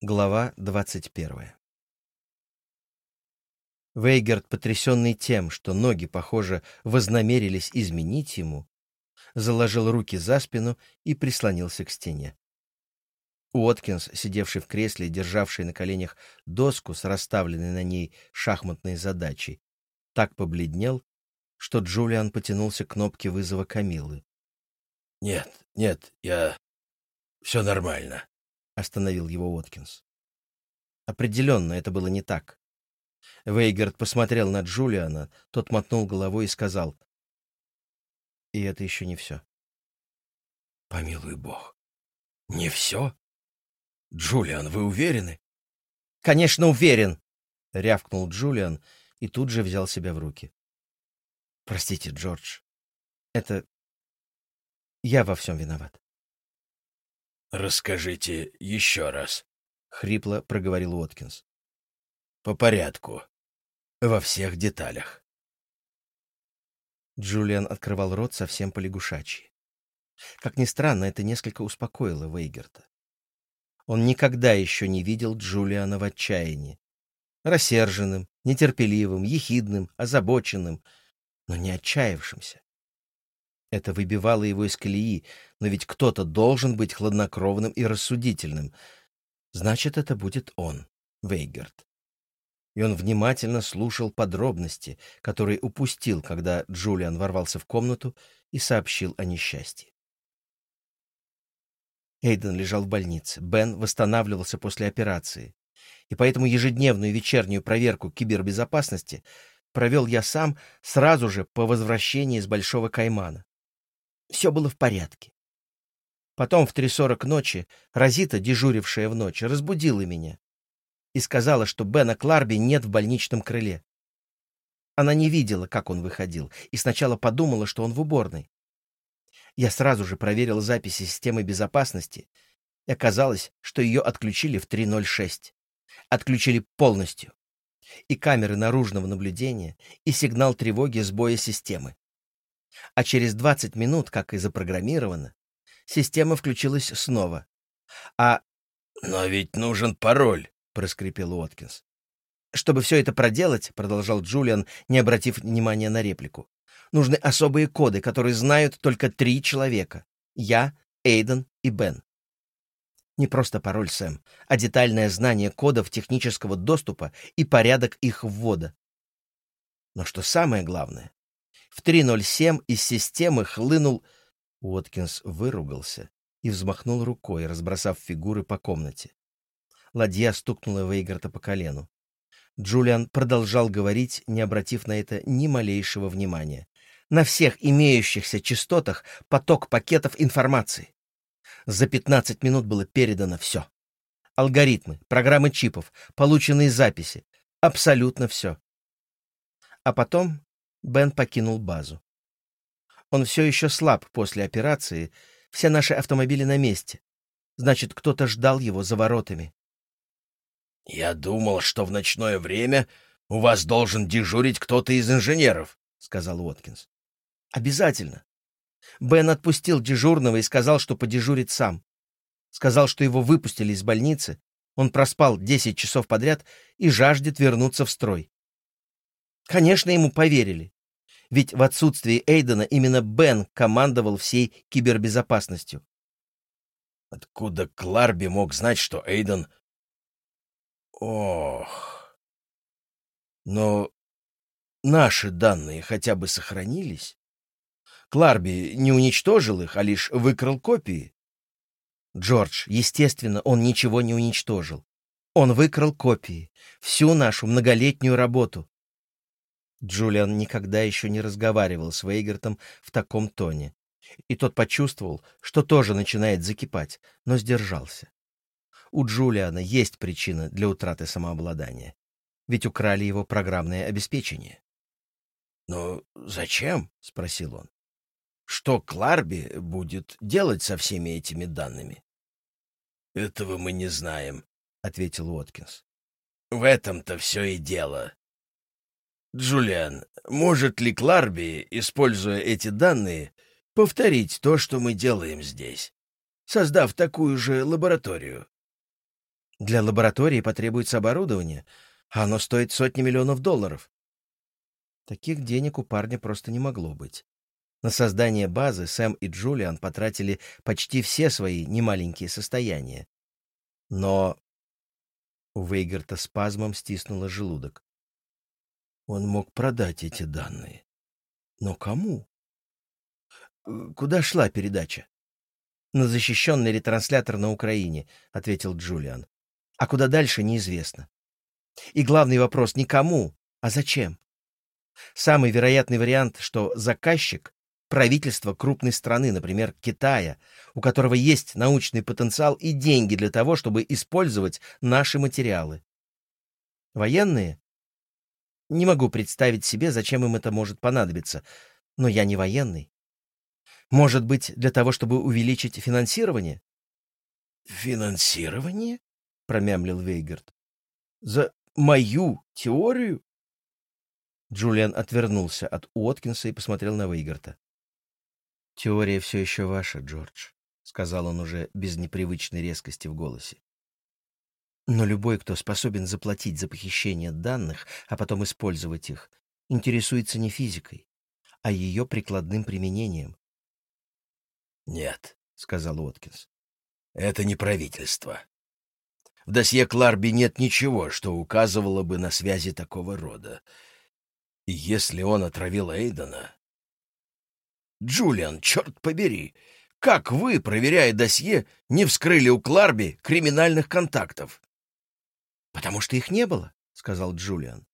Глава 21 Вейгерт, потрясенный тем, что ноги, похоже, вознамерились изменить ему, заложил руки за спину и прислонился к стене. Уоткинс, сидевший в кресле, державший на коленях доску с расставленной на ней шахматной задачей, так побледнел, что Джулиан потянулся к кнопке вызова Камилы. — Нет, нет, я... Все нормально, — остановил его Уоткинс. Определенно, это было не так. Вейгард посмотрел на Джулиана, тот мотнул головой и сказал. И это еще не все. — Помилуй бог. Не все? Джулиан, вы уверены? — Конечно, уверен! — рявкнул Джулиан и тут же взял себя в руки. — Простите, Джордж. Это... Я во всем виноват. — Расскажите еще раз, — хрипло проговорил Уоткинс. — По порядку. Во всех деталях. Джулиан открывал рот совсем полягушачьи. Как ни странно, это несколько успокоило Вейгерта. Он никогда еще не видел Джулиана в отчаянии. Рассерженным, нетерпеливым, ехидным, озабоченным, но не отчаявшимся. Это выбивало его из колеи, но ведь кто-то должен быть хладнокровным и рассудительным. Значит, это будет он, Вейгерт и он внимательно слушал подробности, которые упустил, когда Джулиан ворвался в комнату и сообщил о несчастье. Эйден лежал в больнице, Бен восстанавливался после операции, и поэтому ежедневную вечернюю проверку кибербезопасности провел я сам сразу же по возвращении из Большого Каймана. Все было в порядке. Потом в 3.40 ночи Розита, дежурившая в ночь, разбудила меня и сказала, что Бена Кларби нет в больничном крыле. Она не видела, как он выходил, и сначала подумала, что он в уборной. Я сразу же проверил записи системы безопасности, и оказалось, что ее отключили в 3.06. Отключили полностью. И камеры наружного наблюдения, и сигнал тревоги сбоя системы. А через 20 минут, как и запрограммировано, система включилась снова. А... «Но ведь нужен пароль», проскрипел Уоткинс. «Чтобы все это проделать», — продолжал Джулиан, не обратив внимания на реплику, «нужны особые коды, которые знают только три человека — я, Эйден и Бен. Не просто пароль, Сэм, а детальное знание кодов технического доступа и порядок их ввода. Но что самое главное, в 3.07 из системы хлынул... Уоткинс выругался и взмахнул рукой, разбросав фигуры по комнате. Ладья стукнула Вейгарта по колену. Джулиан продолжал говорить, не обратив на это ни малейшего внимания. На всех имеющихся частотах поток пакетов информации. За 15 минут было передано все. Алгоритмы, программы чипов, полученные записи. Абсолютно все. А потом Бен покинул базу. Он все еще слаб после операции, все наши автомобили на месте. Значит, кто-то ждал его за воротами. «Я думал, что в ночное время у вас должен дежурить кто-то из инженеров», — сказал Уоткинс. «Обязательно. Бен отпустил дежурного и сказал, что подежурит сам. Сказал, что его выпустили из больницы, он проспал 10 часов подряд и жаждет вернуться в строй. Конечно, ему поверили. Ведь в отсутствии Эйдена именно Бен командовал всей кибербезопасностью. Откуда Кларби мог знать, что Эйден Ох. Но наши данные хотя бы сохранились. Кларби не уничтожил их, а лишь выкрал копии. Джордж, естественно, он ничего не уничтожил. Он выкрал копии, всю нашу многолетнюю работу. Джулиан никогда еще не разговаривал с Вейгертом в таком тоне, и тот почувствовал, что тоже начинает закипать, но сдержался у Джулиана есть причина для утраты самообладания. Ведь украли его программное обеспечение. «Но зачем?» — спросил он. «Что Кларби будет делать со всеми этими данными?» «Этого мы не знаем», — ответил Уоткинс. «В этом-то все и дело. Джулиан, может ли Кларби, используя эти данные, повторить то, что мы делаем здесь, создав такую же лабораторию?» Для лаборатории потребуется оборудование, а оно стоит сотни миллионов долларов. Таких денег у парня просто не могло быть. На создание базы Сэм и Джулиан потратили почти все свои немаленькие состояния. Но у Вейгарта спазмом стиснуло желудок. Он мог продать эти данные. Но кому? Э, куда шла передача? На защищенный ретранслятор на Украине, ответил Джулиан. А куда дальше, неизвестно. И главный вопрос не кому, а зачем. Самый вероятный вариант, что заказчик — правительство крупной страны, например, Китая, у которого есть научный потенциал и деньги для того, чтобы использовать наши материалы. Военные? Не могу представить себе, зачем им это может понадобиться, но я не военный. Может быть, для того, чтобы увеличить финансирование? Финансирование? промямлил Вейгард. За мою теорию? Джулиан отвернулся от Уоткинса и посмотрел на Вейгарта. «Теория все еще ваша, Джордж», — сказал он уже без непривычной резкости в голосе. «Но любой, кто способен заплатить за похищение данных, а потом использовать их, интересуется не физикой, а ее прикладным применением». «Нет», — сказал Уоткинс, — «это не правительство. В досье Кларби нет ничего, что указывало бы на связи такого рода. И если он отравил Эйдена... Джулиан, черт побери, как вы, проверяя досье, не вскрыли у Кларби криминальных контактов? — Потому что их не было, — сказал Джулиан.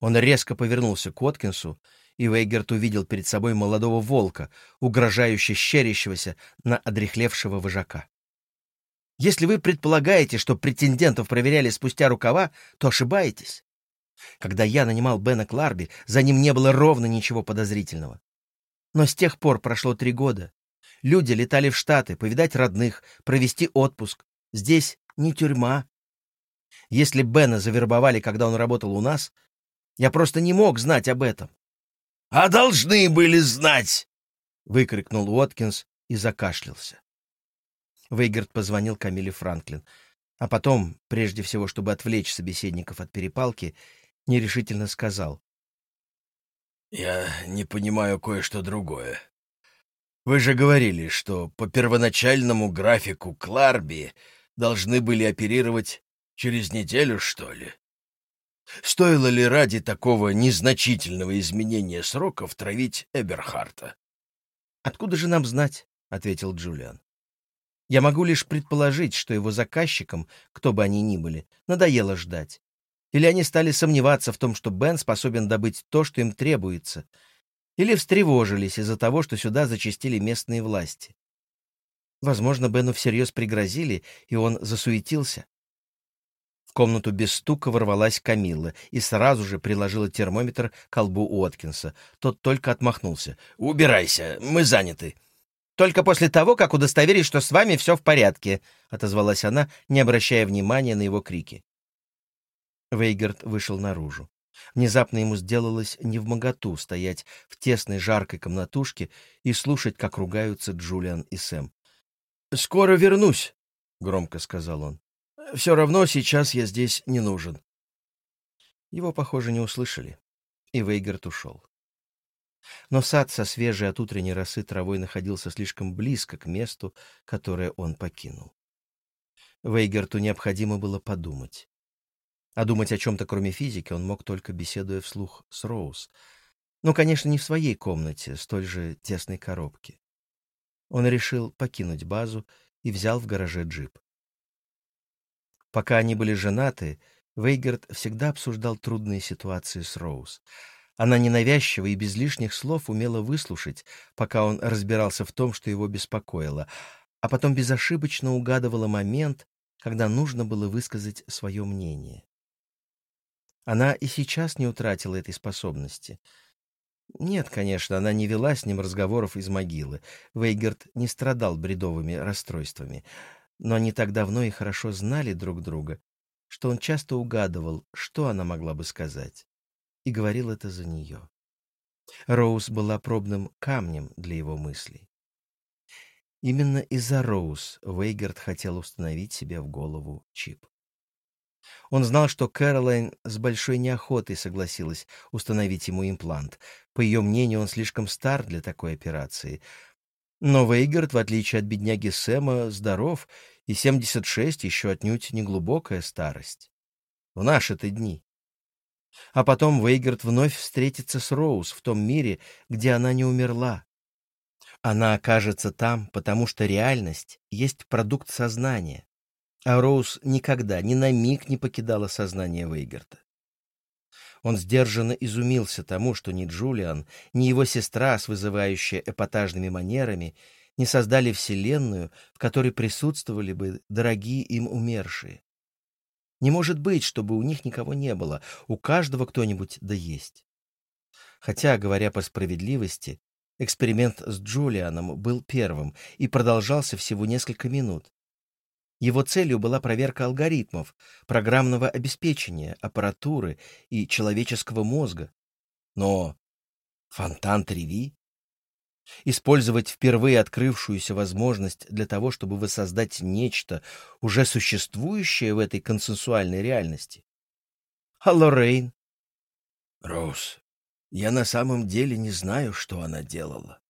Он резко повернулся к Откинсу, и Вейгерт увидел перед собой молодого волка, угрожающе щерящегося на одрехлевшего вожака. Если вы предполагаете, что претендентов проверяли спустя рукава, то ошибаетесь. Когда я нанимал Бена Кларби, за ним не было ровно ничего подозрительного. Но с тех пор прошло три года. Люди летали в Штаты, повидать родных, провести отпуск. Здесь не тюрьма. Если Бена завербовали, когда он работал у нас, я просто не мог знать об этом. — А должны были знать! — выкрикнул Уоткинс и закашлялся. Вейгард позвонил Камиле Франклин, а потом, прежде всего, чтобы отвлечь собеседников от перепалки, нерешительно сказал. «Я не понимаю кое-что другое. Вы же говорили, что по первоначальному графику Кларби должны были оперировать через неделю, что ли? Стоило ли ради такого незначительного изменения сроков травить Эберхарта?» «Откуда же нам знать?» — ответил Джулиан. Я могу лишь предположить, что его заказчикам, кто бы они ни были, надоело ждать. Или они стали сомневаться в том, что Бен способен добыть то, что им требуется. Или встревожились из-за того, что сюда зачастили местные власти. Возможно, Бену всерьез пригрозили, и он засуетился. Комнату без стука ворвалась Камилла и сразу же приложила термометр к колбу Уоткинса. Тот только отмахнулся. «Убирайся, мы заняты». «Только после того, как удостоверюсь, что с вами все в порядке», — отозвалась она, не обращая внимания на его крики. Вейгард вышел наружу. Внезапно ему сделалось невмоготу стоять в тесной жаркой комнатушке и слушать, как ругаются Джулиан и Сэм. «Скоро вернусь», — громко сказал он. «Все равно сейчас я здесь не нужен». Его, похоже, не услышали, и Вейгард ушел. Но сад со свежей от утренней росы травой находился слишком близко к месту, которое он покинул. Вейгерту необходимо было подумать. А думать о чем-то, кроме физики, он мог только беседуя вслух с Роуз. Но, конечно, не в своей комнате, столь же тесной коробке. Он решил покинуть базу и взял в гараже джип. Пока они были женаты, Вейгерт всегда обсуждал трудные ситуации с Роуз — она ненавязчиво и без лишних слов умела выслушать, пока он разбирался в том, что его беспокоило, а потом безошибочно угадывала момент, когда нужно было высказать свое мнение. Она и сейчас не утратила этой способности. Нет, конечно, она не вела с ним разговоров из могилы. Вейгард не страдал бредовыми расстройствами. Но они так давно и хорошо знали друг друга, что он часто угадывал, что она могла бы сказать и говорил это за нее. Роуз была пробным камнем для его мыслей. Именно из-за Роуз Вейгард хотел установить себе в голову чип. Он знал, что Кэролайн с большой неохотой согласилась установить ему имплант. По ее мнению, он слишком стар для такой операции. Но Вейгард, в отличие от бедняги Сэма, здоров, и 76 еще отнюдь не глубокая старость. В наши-то дни. А потом Вейгард вновь встретится с Роуз в том мире, где она не умерла. Она окажется там, потому что реальность есть продукт сознания, а Роуз никогда, ни на миг не покидала сознание Вейгарта. Он сдержанно изумился тому, что ни Джулиан, ни его сестра, с вызывающей эпатажными манерами, не создали вселенную, в которой присутствовали бы дорогие им умершие. Не может быть, чтобы у них никого не было, у каждого кто-нибудь да есть. Хотя, говоря по справедливости, эксперимент с Джулианом был первым и продолжался всего несколько минут. Его целью была проверка алгоритмов, программного обеспечения, аппаратуры и человеческого мозга. Но фонтан Треви? Использовать впервые открывшуюся возможность для того, чтобы воссоздать нечто, уже существующее в этой консенсуальной реальности? А Лоррейн? Роуз, я на самом деле не знаю, что она делала. —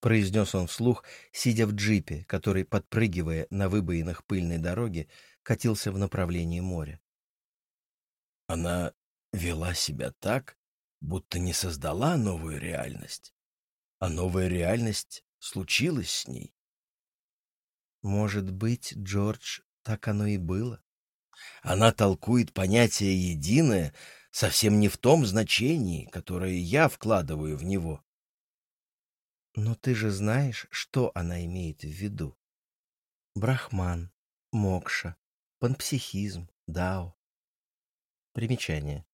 произнес он вслух, сидя в джипе, который, подпрыгивая на выбоинах пыльной дороги, катился в направлении моря. Она вела себя так, будто не создала новую реальность, а новая реальность случилась с ней. Может быть, Джордж, так оно и было? Она толкует понятие «единое» совсем не в том значении, которое я вкладываю в него. Но ты же знаешь, что она имеет в виду. Брахман, мокша, панпсихизм, дао. Примечание.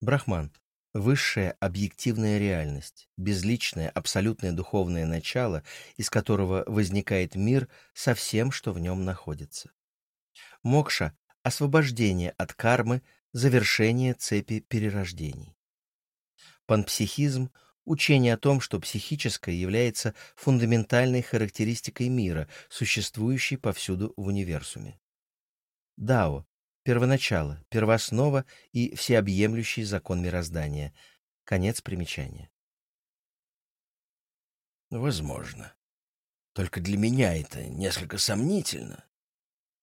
Брахман — высшая объективная реальность, безличное абсолютное духовное начало, из которого возникает мир со всем, что в нем находится. Мокша — освобождение от кармы, завершение цепи перерождений. Панпсихизм — Учение о том, что психическое является фундаментальной характеристикой мира, существующей повсюду в универсуме. Дао — первоначало, первооснова и всеобъемлющий закон мироздания. Конец примечания. Возможно. Только для меня это несколько сомнительно.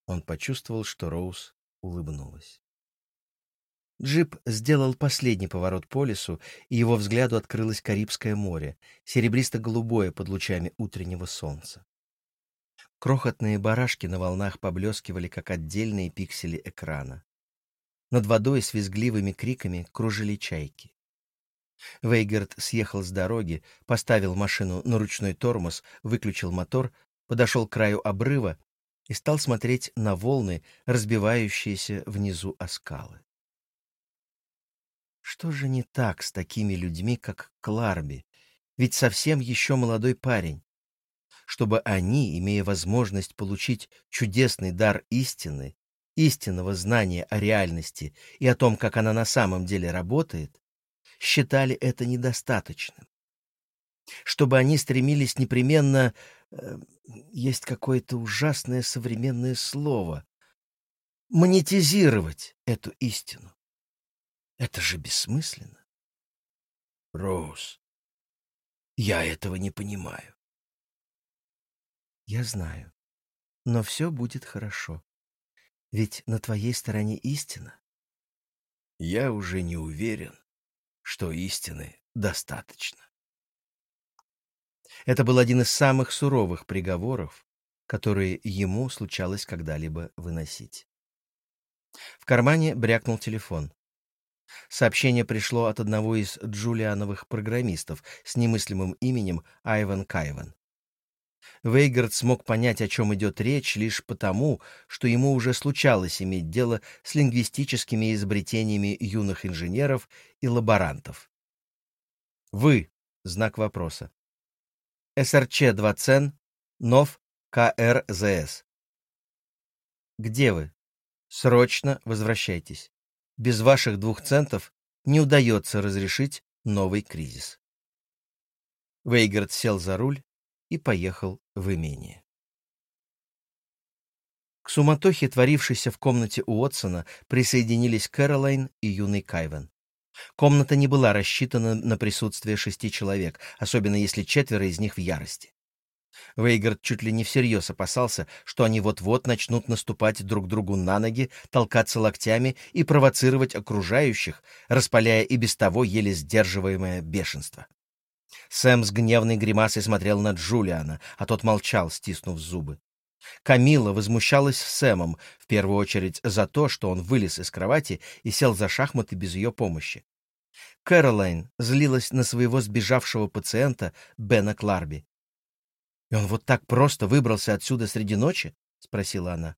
Он почувствовал, что Роуз улыбнулась. Джип сделал последний поворот по лесу, и его взгляду открылось Карибское море, серебристо-голубое под лучами утреннего солнца. Крохотные барашки на волнах поблескивали, как отдельные пиксели экрана. Над водой с визгливыми криками кружили чайки. Вейгерт съехал с дороги, поставил машину на ручной тормоз, выключил мотор, подошел к краю обрыва и стал смотреть на волны, разбивающиеся внизу о скалы. Что же не так с такими людьми, как Кларби? Ведь совсем еще молодой парень. Чтобы они, имея возможность получить чудесный дар истины, истинного знания о реальности и о том, как она на самом деле работает, считали это недостаточным. Чтобы они стремились непременно... Э, есть какое-то ужасное современное слово — монетизировать эту истину. Это же бессмысленно. Роуз, я этого не понимаю. Я знаю. Но все будет хорошо. Ведь на твоей стороне истина. Я уже не уверен, что истины достаточно. Это был один из самых суровых приговоров, которые ему случалось когда-либо выносить. В кармане брякнул телефон. Сообщение пришло от одного из джулиановых программистов с немыслимым именем Айван Кайван. Вейгард смог понять, о чем идет речь, лишь потому, что ему уже случалось иметь дело с лингвистическими изобретениями юных инженеров и лаборантов. «Вы» — знак вопроса. СРЧ-2 ЦЕН, НОВ, КРЗС. «Где вы? Срочно возвращайтесь» без ваших двух центов не удается разрешить новый кризис. Вейгард сел за руль и поехал в имение. К суматохе, творившейся в комнате у Уотсона, присоединились Кэролайн и юный Кайвен. Комната не была рассчитана на присутствие шести человек, особенно если четверо из них в ярости. Вейгард чуть ли не всерьез опасался, что они вот-вот начнут наступать друг другу на ноги, толкаться локтями и провоцировать окружающих, распаляя и без того еле сдерживаемое бешенство. Сэм с гневной гримасой смотрел на Джулиана, а тот молчал, стиснув зубы. Камила возмущалась Сэмом, в первую очередь за то, что он вылез из кровати и сел за шахматы без ее помощи. Кэролайн злилась на своего сбежавшего пациента Бена Кларби. «И он вот так просто выбрался отсюда среди ночи?» — спросила она.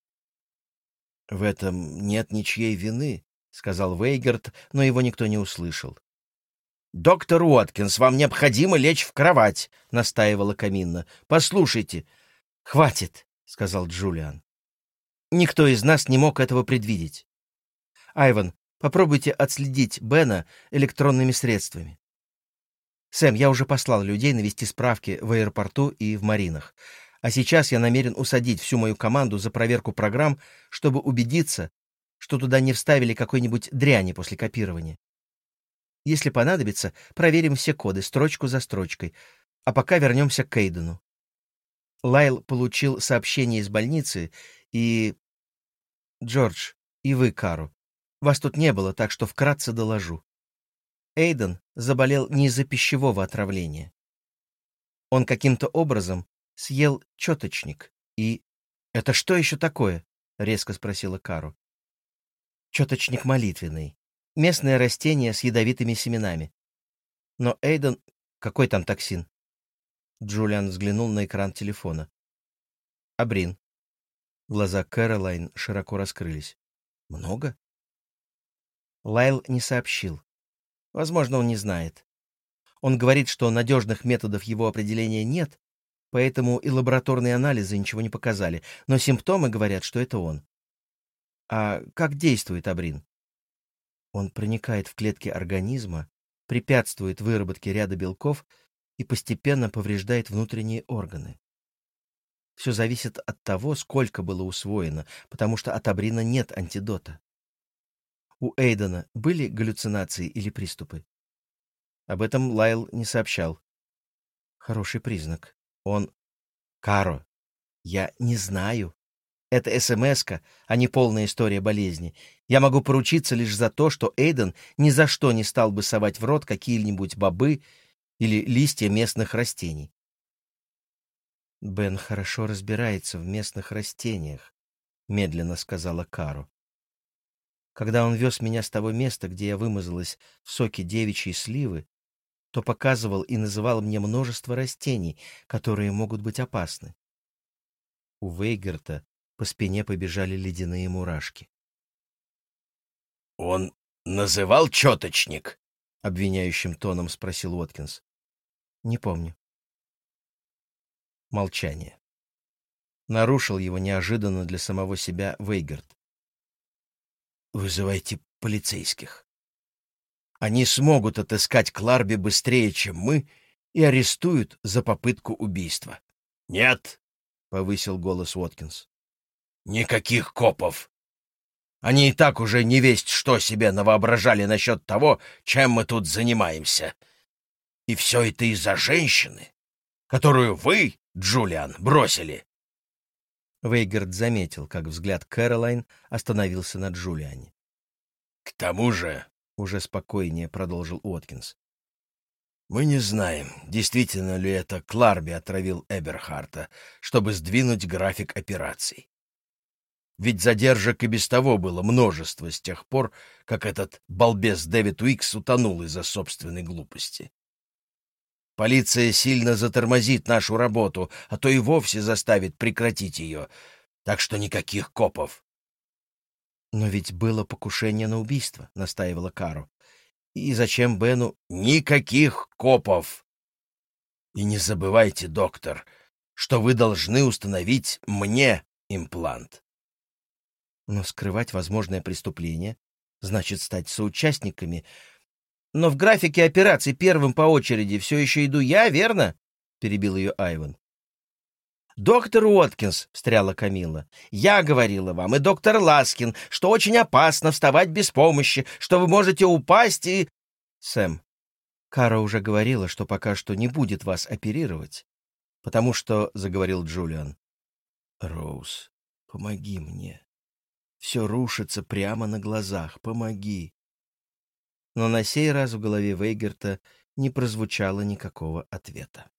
«В этом нет ничьей вины», — сказал Вейгерт, но его никто не услышал. «Доктор Уоткинс, вам необходимо лечь в кровать», — настаивала Каминна. «Послушайте». «Хватит», — сказал Джулиан. «Никто из нас не мог этого предвидеть. Айван, попробуйте отследить Бена электронными средствами. Сэм, я уже послал людей навести справки в аэропорту и в маринах. А сейчас я намерен усадить всю мою команду за проверку программ, чтобы убедиться, что туда не вставили какой-нибудь дряни после копирования. Если понадобится, проверим все коды, строчку за строчкой. А пока вернемся к Кейдену. Лайл получил сообщение из больницы, и... Джордж, и вы, Кару. Вас тут не было, так что вкратце доложу. Эйден заболел не из-за пищевого отравления. Он каким-то образом съел четочник и... «Это что еще такое?» — резко спросила Кару. «Четочник молитвенный. Местное растение с ядовитыми семенами. Но Эйден... Какой там токсин? Джулиан взглянул на экран телефона. Абрин. Глаза Кэролайн широко раскрылись. Много? Лайл не сообщил. Возможно, он не знает. Он говорит, что надежных методов его определения нет, поэтому и лабораторные анализы ничего не показали, но симптомы говорят, что это он. А как действует Абрин? Он проникает в клетки организма, препятствует выработке ряда белков и постепенно повреждает внутренние органы. Все зависит от того, сколько было усвоено, потому что от абрина нет антидота. У Эйдена были галлюцинации или приступы? Об этом Лайл не сообщал. Хороший признак. Он... Каро, я не знаю. Это смс а не полная история болезни. Я могу поручиться лишь за то, что Эйден ни за что не стал бы совать в рот какие-нибудь бобы или листья местных растений. «Бен хорошо разбирается в местных растениях», — медленно сказала Кару. «Когда он вез меня с того места, где я вымазалась в соке девичьей сливы, то показывал и называл мне множество растений, которые могут быть опасны. У Вейгерта по спине побежали ледяные мурашки. «Он называл четочник?» — обвиняющим тоном спросил Уоткинс. «Не помню». Молчание. Нарушил его неожиданно для самого себя Вейгард. «Вызывайте полицейских. Они смогут отыскать Кларби быстрее, чем мы, и арестуют за попытку убийства». «Нет!» — повысил голос Уоткинс. Никаких копов. Они и так уже не весть, что себе навоображали насчет того, чем мы тут занимаемся. И все это из-за женщины, которую вы, Джулиан, бросили. Вейгард заметил, как взгляд Кэролайн остановился на Джулиане. — К тому же, — уже спокойнее продолжил Уоткинс, — мы не знаем, действительно ли это Кларби отравил Эберхарта, чтобы сдвинуть график операций ведь задержек и без того было множество с тех пор, как этот балбес Дэвид Уикс утонул из-за собственной глупости. Полиция сильно затормозит нашу работу, а то и вовсе заставит прекратить ее, так что никаких копов. — Но ведь было покушение на убийство, — настаивала Кару. — И зачем Бену... — Никаких копов! И не забывайте, доктор, что вы должны установить мне имплант. Но скрывать возможное преступление значит стать соучастниками. Но в графике операций первым по очереди все еще иду я, верно? Перебил ее Айван. «Доктор Уоткинс», — встряла Камила, — «я говорила вам, и доктор Ласкин, что очень опасно вставать без помощи, что вы можете упасть и...» «Сэм, Кара уже говорила, что пока что не будет вас оперировать, потому что, — заговорил Джулиан, — Роуз, помоги мне. Все рушится прямо на глазах, помоги. Но на сей раз в голове Вейгерта не прозвучало никакого ответа.